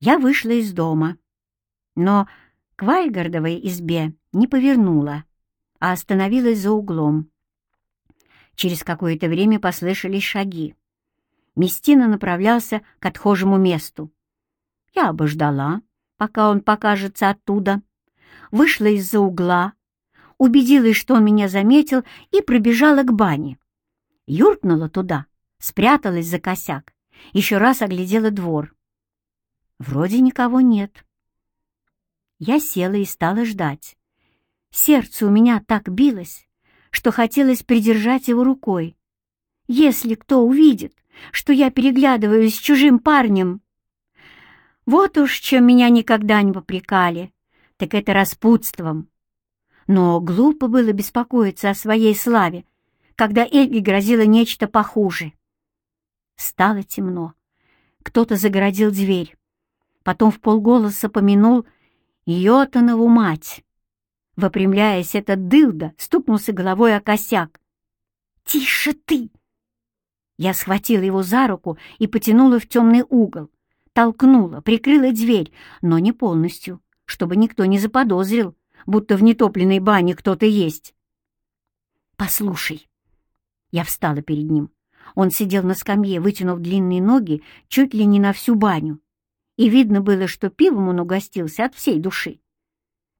Я вышла из дома, но к Вальгардовой избе не повернула, а остановилась за углом. Через какое-то время послышались шаги. Местина направлялся к отхожему месту. Я обождала, пока он покажется оттуда, вышла из-за угла, убедилась, что он меня заметил, и пробежала к бане. Юркнула туда, спряталась за косяк, еще раз оглядела двор. Вроде никого нет. Я села и стала ждать. Сердце у меня так билось, что хотелось придержать его рукой. Если кто увидит, что я переглядываюсь с чужим парнем... Вот уж чем меня никогда не попрекали, так это распутством. Но глупо было беспокоиться о своей славе, когда Эльге грозило нечто похуже. Стало темно. Кто-то загородил дверь. Потом в полголоса помянул Йотанову мать. Выпрямляясь, этот дылда стукнулся головой о косяк. «Тише ты!» Я схватила его за руку и потянула в темный угол. Толкнула, прикрыла дверь, но не полностью, чтобы никто не заподозрил, будто в нетопленной бане кто-то есть. «Послушай». Я встала перед ним. Он сидел на скамье, вытянув длинные ноги чуть ли не на всю баню. И видно было, что пивом он угостился от всей души.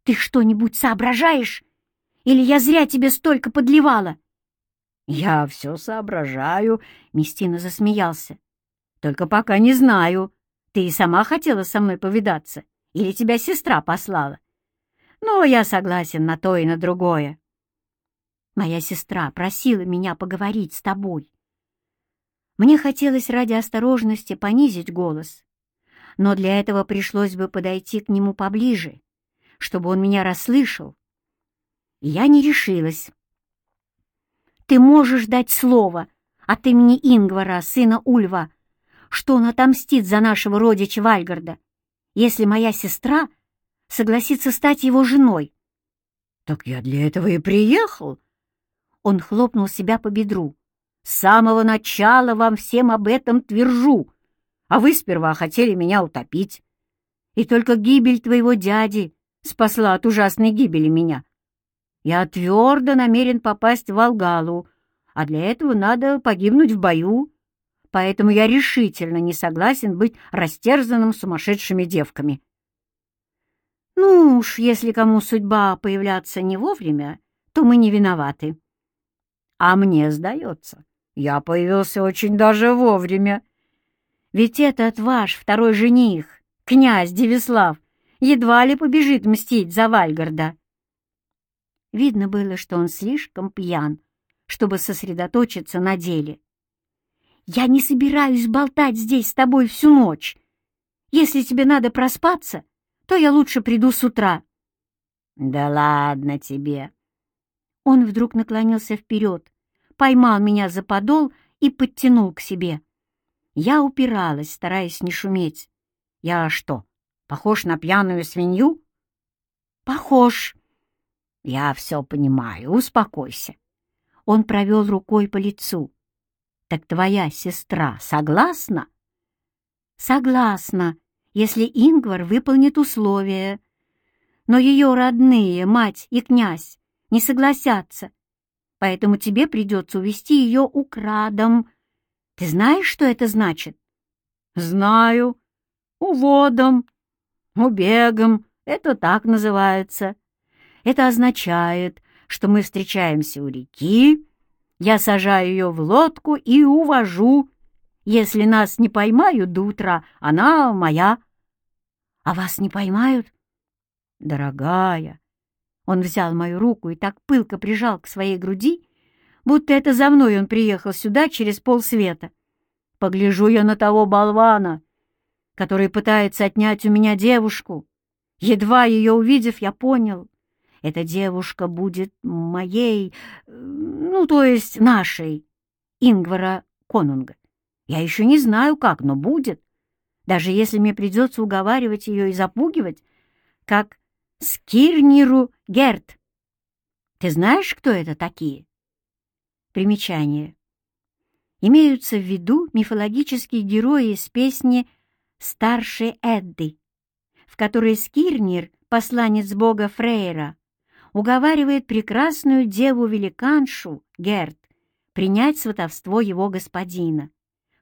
«Ты что-нибудь соображаешь? Или я зря тебе столько подливала?» «Я все соображаю», — Местина засмеялся. «Только пока не знаю, ты и сама хотела со мной повидаться, или тебя сестра послала? Но я согласен на то и на другое. Моя сестра просила меня поговорить с тобой. Мне хотелось ради осторожности понизить голос, но для этого пришлось бы подойти к нему поближе, чтобы он меня расслышал. я не решилась. Ты можешь дать слово от имени Ингвара, сына Ульва, что он отомстит за нашего родича Вальгарда, если моя сестра — согласится стать его женой. «Так я для этого и приехал!» Он хлопнул себя по бедру. «С самого начала вам всем об этом твержу, а вы сперва хотели меня утопить. И только гибель твоего дяди спасла от ужасной гибели меня. Я твердо намерен попасть в Волгалу, а для этого надо погибнуть в бою, поэтому я решительно не согласен быть растерзанным сумасшедшими девками. Ну уж, если кому судьба появляться не вовремя, то мы не виноваты. А мне сдается, я появился очень даже вовремя. Ведь этот ваш второй жених, князь Девислав, едва ли побежит мстить за Вальгарда. Видно было, что он слишком пьян, чтобы сосредоточиться на деле. «Я не собираюсь болтать здесь с тобой всю ночь. Если тебе надо проспаться, то я лучше приду с утра». «Да ладно тебе!» Он вдруг наклонился вперед, поймал меня за подол и подтянул к себе. Я упиралась, стараясь не шуметь. «Я что, похож на пьяную свинью?» «Похож». «Я все понимаю, успокойся». Он провел рукой по лицу. «Так твоя сестра согласна?» «Согласна», если Ингвар выполнит условия. Но ее родные, мать и князь, не согласятся, поэтому тебе придется увести ее украдом. Ты знаешь, что это значит? Знаю. Уводом, убегом, это так называется. Это означает, что мы встречаемся у реки, я сажаю ее в лодку и увожу, если нас не поймают до утра, она моя. А вас не поймают? Дорогая, он взял мою руку и так пылко прижал к своей груди, будто это за мной он приехал сюда через полсвета. Погляжу я на того болвана, который пытается отнять у меня девушку. Едва ее увидев, я понял, эта девушка будет моей, ну, то есть нашей, Ингвара Конунга. Я еще не знаю как, но будет. Даже если мне придется уговаривать ее и запугивать, как Скирниру Герт. Ты знаешь, кто это такие? Примечание. Имеются в виду мифологические герои из песни старшей Эдды, в которой Скирнир, посланец бога Фрейра, уговаривает прекрасную деву-великаншу Герт принять сватовство его господина,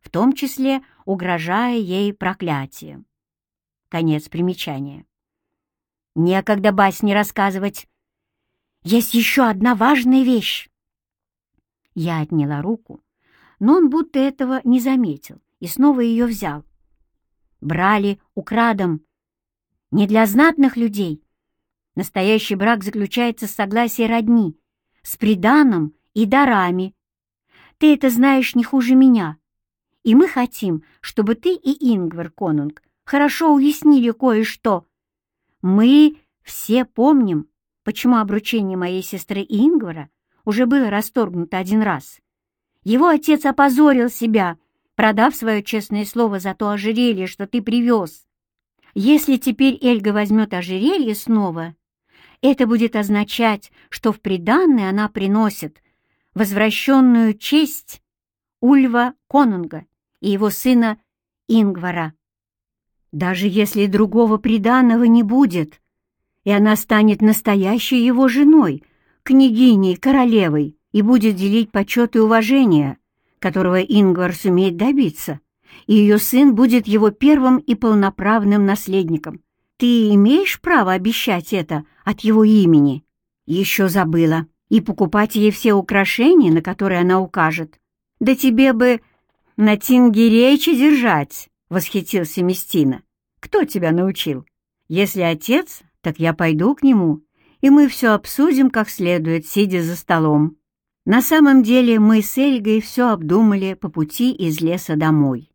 в том числе угрожая ей проклятием. Конец примечания. Некогда басни рассказывать. Есть еще одна важная вещь. Я отняла руку, но он будто этого не заметил и снова ее взял. Брали украдом. Не для знатных людей. Настоящий брак заключается с согласия родни, с приданым и дарами. Ты это знаешь не хуже меня. И мы хотим, чтобы ты и Ингвар Конунг хорошо уяснили кое-что. Мы все помним, почему обручение моей сестры Ингвара уже было расторгнуто один раз. Его отец опозорил себя, продав свое честное слово за то ожерелье, что ты привез. Если теперь Эльга возьмет ожерелье снова, это будет означать, что в приданное она приносит возвращенную честь Ульва Конунга и его сына Ингвара. Даже если другого приданного не будет, и она станет настоящей его женой, княгиней, королевой, и будет делить почет и уважение, которого Ингвар сумеет добиться, и ее сын будет его первым и полноправным наследником. Ты имеешь право обещать это от его имени? Еще забыла. И покупать ей все украшения, на которые она укажет. Да тебе бы на тинге речи держать, — восхитился Местина. Кто тебя научил? Если отец, так я пойду к нему, и мы все обсудим как следует, сидя за столом. На самом деле мы с Эльгой все обдумали по пути из леса домой.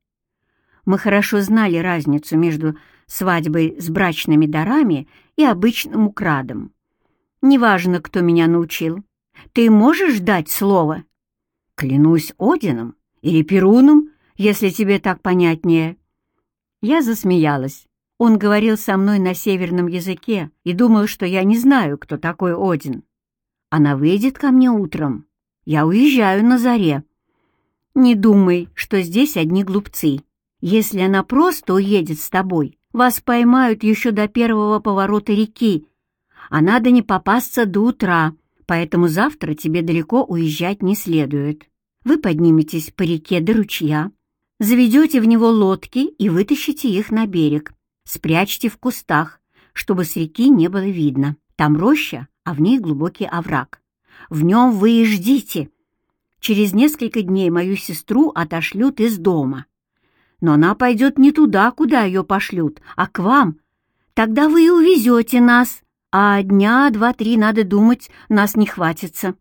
Мы хорошо знали разницу между свадьбой с брачными дарами и обычным украдом. Неважно, кто меня научил. Ты можешь дать слово? Клянусь Одином или Перуном, если тебе так понятнее. Я засмеялась. Он говорил со мной на северном языке и думал, что я не знаю, кто такой Один. Она выйдет ко мне утром. Я уезжаю на заре. Не думай, что здесь одни глупцы. Если она просто уедет с тобой, вас поймают еще до первого поворота реки, а надо не попасться до утра, поэтому завтра тебе далеко уезжать не следует. Вы подниметесь по реке до ручья, заведете в него лодки и вытащите их на берег. Спрячьте в кустах, чтобы с реки не было видно. Там роща, а в ней глубокий овраг. В нем вы и ждите. Через несколько дней мою сестру отошлют из дома. Но она пойдет не туда, куда ее пошлют, а к вам. Тогда вы и увезете нас, а дня два-три, надо думать, нас не хватится».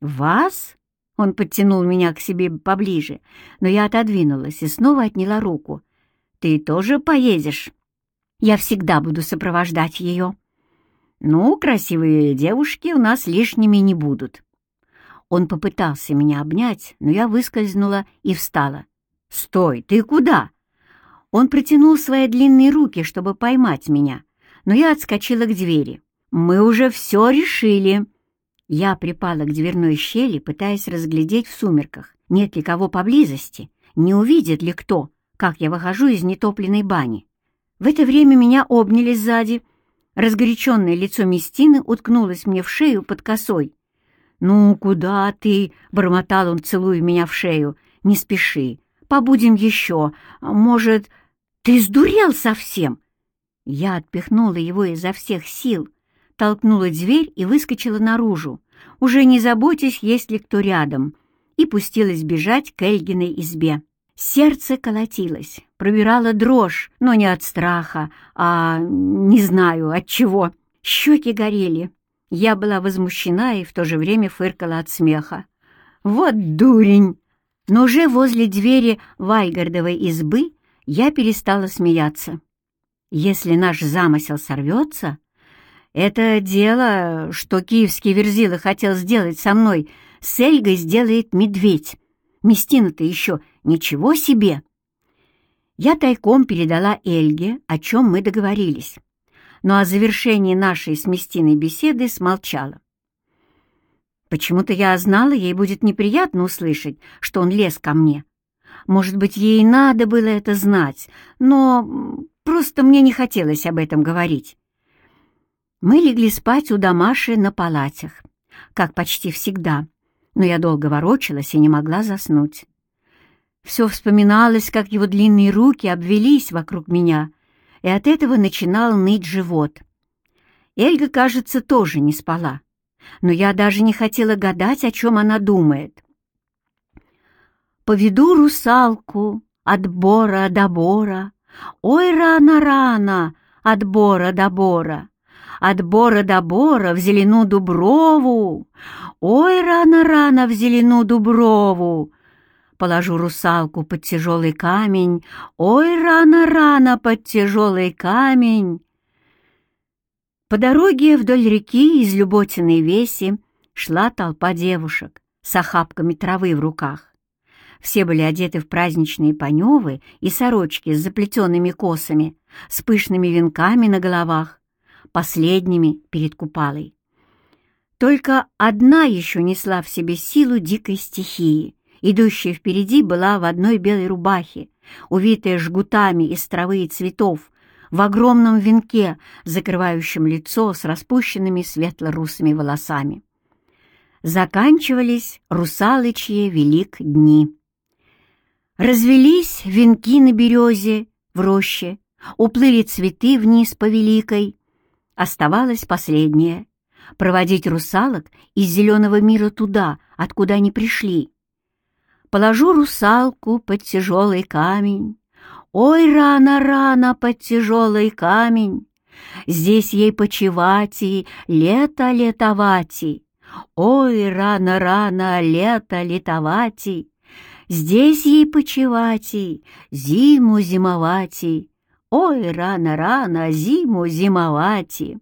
«Вас?» — он подтянул меня к себе поближе, но я отодвинулась и снова отняла руку. «Ты тоже поедешь?» «Я всегда буду сопровождать ее». «Ну, красивые девушки у нас лишними не будут». Он попытался меня обнять, но я выскользнула и встала. «Стой, ты куда?» Он протянул свои длинные руки, чтобы поймать меня, но я отскочила к двери. «Мы уже все решили». Я припала к дверной щели, пытаясь разглядеть в сумерках, нет ли кого поблизости, не увидит ли кто, как я выхожу из нетопленной бани. В это время меня обняли сзади — Разгоряченное лицо Местины уткнулось мне в шею под косой. «Ну, куда ты?» — бормотал он, целуя меня в шею. «Не спеши. Побудем еще. Может, ты сдурел совсем?» Я отпихнула его изо всех сил, толкнула дверь и выскочила наружу, уже не заботясь, есть ли кто рядом, и пустилась бежать к Эльгиной избе. Сердце колотилось, пробирала дрожь, но не от страха, а не знаю от чего. Щеки горели. Я была возмущена и в то же время фыркала от смеха. «Вот дурень!» Но уже возле двери Вайгардовой избы я перестала смеяться. Если наш замысел сорвется, это дело, что киевский Верзила хотел сделать со мной, с Эльгой сделает медведь. Местина-то еще ничего себе! Я тайком передала Эльге, о чем мы договорились, но о завершении нашей с Местиной беседы смолчала. Почему-то я знала, ей будет неприятно услышать, что он лез ко мне. Может быть, ей надо было это знать, но просто мне не хотелось об этом говорить. Мы легли спать у Дамаши на палатях, как почти всегда, но я долго ворочалась и не могла заснуть. Все вспоминалось, как его длинные руки обвелись вокруг меня, и от этого начинал ныть живот. Эльга, кажется, тоже не спала, но я даже не хотела гадать, о чем она думает. «Поведу русалку от бора до бора, ой, рано-рано, от бора до бора, от бора до бора в зелену дуброву, ой, рано-рано в зелену дуброву, положу русалку под тяжелый камень, ой, рано-рано под тяжелый камень. По дороге вдоль реки из Люботиной веси шла толпа девушек с охапками травы в руках. Все были одеты в праздничные паневы и сорочки с заплетенными косами, с пышными венками на головах, последними перед купалой. Только одна еще несла в себе силу дикой стихии Идущая впереди была в одной белой рубахе, увитая жгутами из травы и цветов, в огромном венке, закрывающем лицо с распущенными светло-русыми волосами. Заканчивались русалычьи велик дни. Развелись венки на березе в роще, уплыли цветы вниз по великой. Оставалось последнее — проводить русалок из зеленого мира туда, откуда они пришли, Положу русалку под тяжелый камень. Ой, рано-рано под тяжелый камень. Здесь ей почевати, лето летовати. Ой, рано-рано лето летовати. Здесь ей почевати, зиму зимовати. Ой, рано-рано зиму зимовати.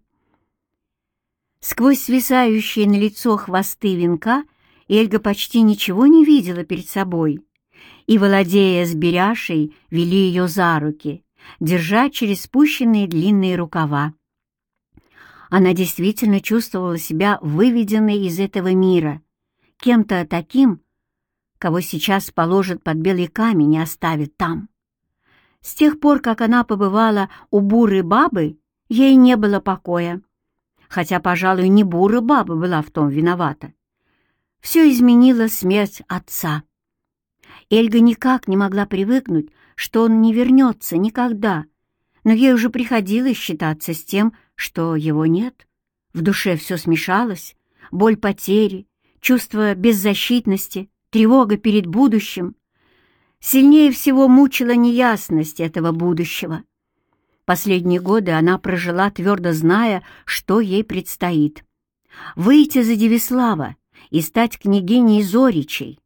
Сквозь свисающие на лицо хвосты венка Эльга почти ничего не видела перед собой, и, владея с беряшей, вели ее за руки, держа через спущенные длинные рукава. Она действительно чувствовала себя выведенной из этого мира, кем-то таким, кого сейчас положат под белый камень и оставят там. С тех пор, как она побывала у буры бабы, ей не было покоя. Хотя, пожалуй, не буры баба была в том виновата все изменила смерть отца. Эльга никак не могла привыкнуть, что он не вернется никогда, но ей уже приходилось считаться с тем, что его нет. В душе все смешалось, боль потери, чувство беззащитности, тревога перед будущим. Сильнее всего мучила неясность этого будущего. Последние годы она прожила, твердо зная, что ей предстоит. Выйти за Девислава и стать княгиней Зоричей.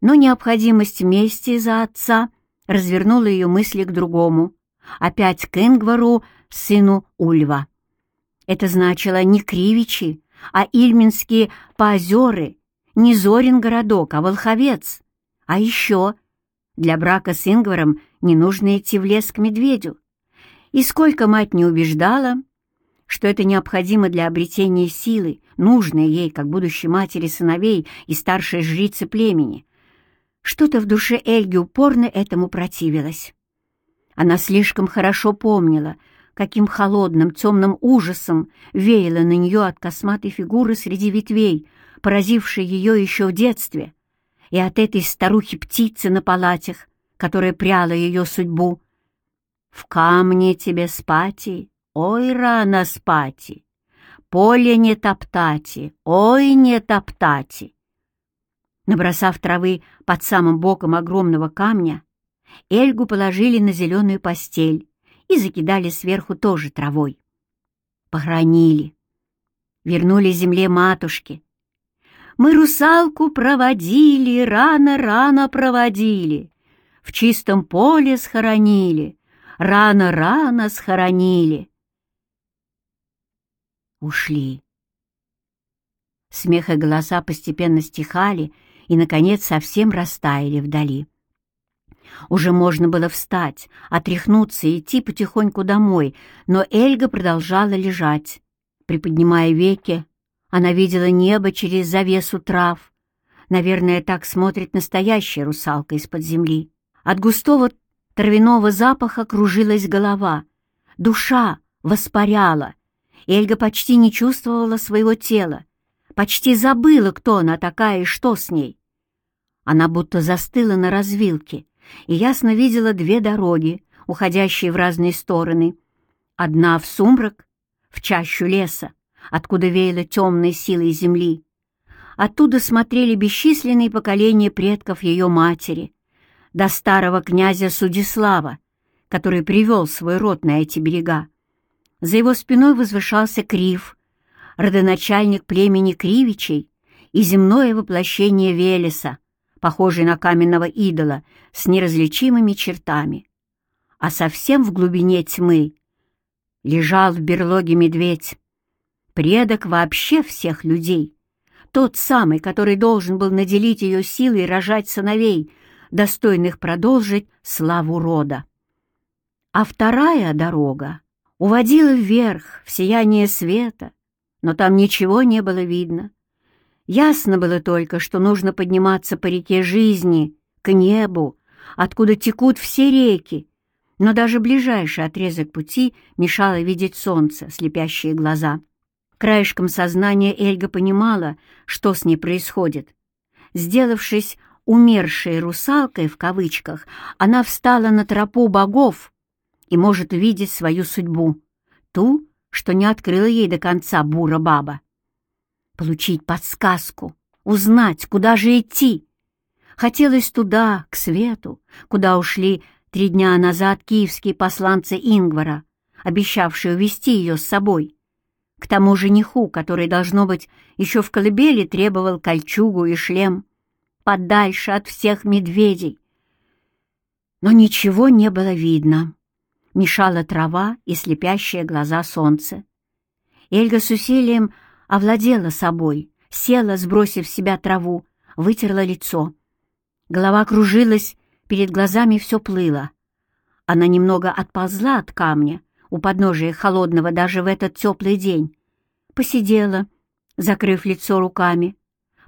Но необходимость мести за отца развернула ее мысли к другому, опять к Ингвару, сыну Ульва. Это значило не Кривичи, а Ильминские поозеры, не Зорин городок, а Волховец. А еще для брака с Ингваром не нужно идти в лес к медведю. И сколько мать не убеждала, что это необходимо для обретения силы, нужной ей, как будущей матери сыновей и старшей жрицы племени. Что-то в душе Эльги упорно этому противилось. Она слишком хорошо помнила, каким холодным, темным ужасом веяло на нее от косматой фигуры среди ветвей, поразившей ее еще в детстве, и от этой старухи-птицы на палатях, которая пряла ее судьбу. «В камне тебе спати, Ой, рано спати, поле не топтати, ой, не топтати. Набросав травы под самым боком огромного камня, Эльгу положили на зеленую постель и закидали сверху тоже травой. Похоронили. Вернули земле матушки. Мы русалку проводили, рано-рано проводили, в чистом поле схоронили, рано-рано схоронили ушли. Смех и голоса постепенно стихали и, наконец, совсем растаяли вдали. Уже можно было встать, отряхнуться и идти потихоньку домой, но Эльга продолжала лежать. Приподнимая веки, она видела небо через завесу трав, Наверное, так смотрит настоящая русалка из-под земли. От густого травяного запаха кружилась голова. Душа воспаряла. Эльга почти не чувствовала своего тела, почти забыла, кто она такая и что с ней. Она будто застыла на развилке и ясно видела две дороги, уходящие в разные стороны. Одна в сумрак, в чащу леса, откуда веяло темной силой земли. Оттуда смотрели бесчисленные поколения предков ее матери, до старого князя Судислава, который привел свой род на эти берега. За его спиной возвышался Крив, родоначальник племени Кривичей и земное воплощение Велеса, похожий на каменного идола с неразличимыми чертами. А совсем в глубине тьмы лежал в берлоге медведь, предок вообще всех людей, тот самый, который должен был наделить ее силой рожать сыновей, достойных продолжить славу рода. А вторая дорога уводила вверх, в сияние света, но там ничего не было видно. Ясно было только, что нужно подниматься по реке жизни, к небу, откуда текут все реки, но даже ближайший отрезок пути мешало видеть солнце, слепящие глаза. Краешком сознания Эльга понимала, что с ней происходит. Сделавшись «умершей русалкой» в кавычках, она встала на тропу богов и может увидеть свою судьбу, ту, что не открыла ей до конца бура баба. Получить подсказку, узнать, куда же идти. Хотелось туда, к свету, куда ушли три дня назад киевские посланцы Ингвара, обещавшие увести ее с собой. К тому жениху, который, должно быть, еще в колыбели требовал кольчугу и шлем, подальше от всех медведей. Но ничего не было видно. Мешала трава и слепящие глаза солнца. Эльга с усилием овладела собой, села, сбросив с себя траву, вытерла лицо. Голова кружилась, перед глазами все плыло. Она немного отползла от камня, у подножия холодного даже в этот теплый день. Посидела, закрыв лицо руками,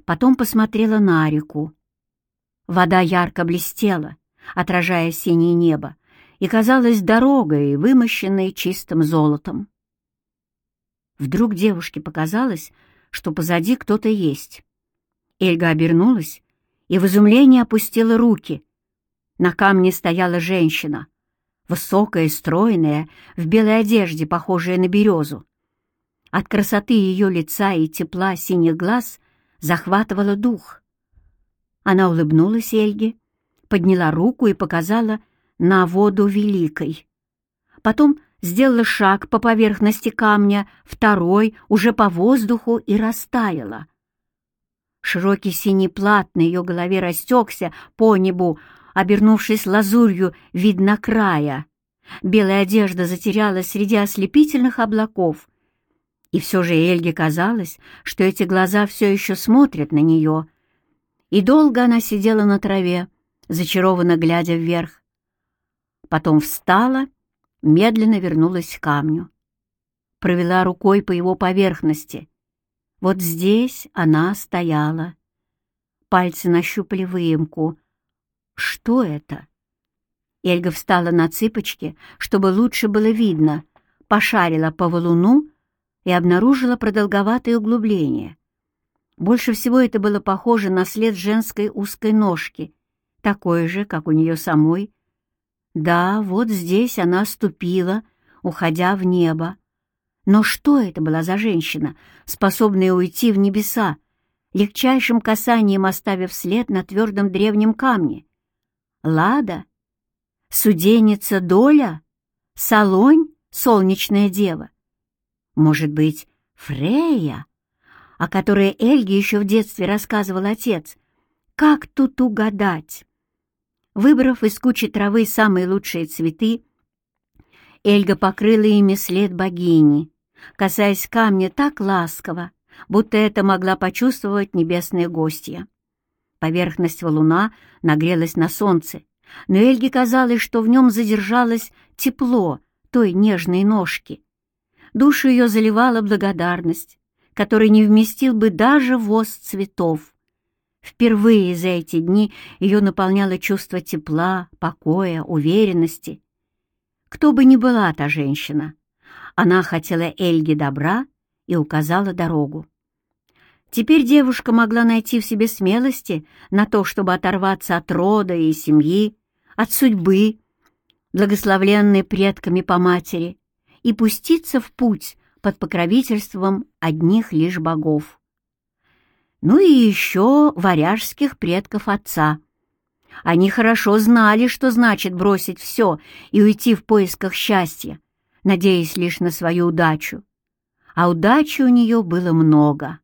потом посмотрела на реку. Вода ярко блестела, отражая синее небо, и казалась дорогой, вымощенной чистым золотом. Вдруг девушке показалось, что позади кто-то есть. Эльга обернулась и в изумлении опустила руки. На камне стояла женщина, высокая и стройная, в белой одежде, похожая на березу. От красоты ее лица и тепла синих глаз захватывала дух. Она улыбнулась Эльге, подняла руку и показала на воду великой. Потом сделала шаг по поверхности камня, второй уже по воздуху и растаяла. Широкий синий плат на ее голове растекся по небу, обернувшись лазурью видно края. Белая одежда затерялась среди ослепительных облаков. И все же Эльге казалось, что эти глаза все еще смотрят на нее. И долго она сидела на траве, зачарованно глядя вверх. Потом встала, медленно вернулась к камню. Провела рукой по его поверхности. Вот здесь она стояла. Пальцы нащупали выемку — что это? Эльга встала на цыпочки, чтобы лучше было видно, пошарила по валуну и обнаружила продолговатое углубление. Больше всего это было похоже на след женской узкой ножки, такой же, как у нее самой. Да, вот здесь она ступила, уходя в небо. Но что это была за женщина, способная уйти в небеса, легчайшим касанием оставив след на твердом древнем камне? Лада, суденица Доля, Солонь, солнечная дева. Может быть, Фрея, о которой Эльге еще в детстве рассказывал отец. Как тут угадать? Выбрав из кучи травы самые лучшие цветы, Эльга покрыла ими след богини, касаясь камня так ласково, будто это могла почувствовать небесные гостья. Поверхность валуна нагрелась на солнце, но Эльге казалось, что в нем задержалось тепло той нежной ножки. Душу ее заливала благодарность, которой не вместил бы даже воз цветов. Впервые за эти дни ее наполняло чувство тепла, покоя, уверенности. Кто бы ни была та женщина, она хотела Эльге добра и указала дорогу. Теперь девушка могла найти в себе смелости на то, чтобы оторваться от рода и семьи, от судьбы, благословленной предками по матери, и пуститься в путь под покровительством одних лишь богов. Ну и еще варяжских предков отца. Они хорошо знали, что значит бросить все и уйти в поисках счастья, надеясь лишь на свою удачу. А удачи у нее было много,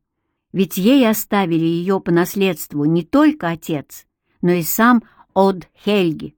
ведь ей оставили ее по наследству не только отец, но и сам Од Хельги.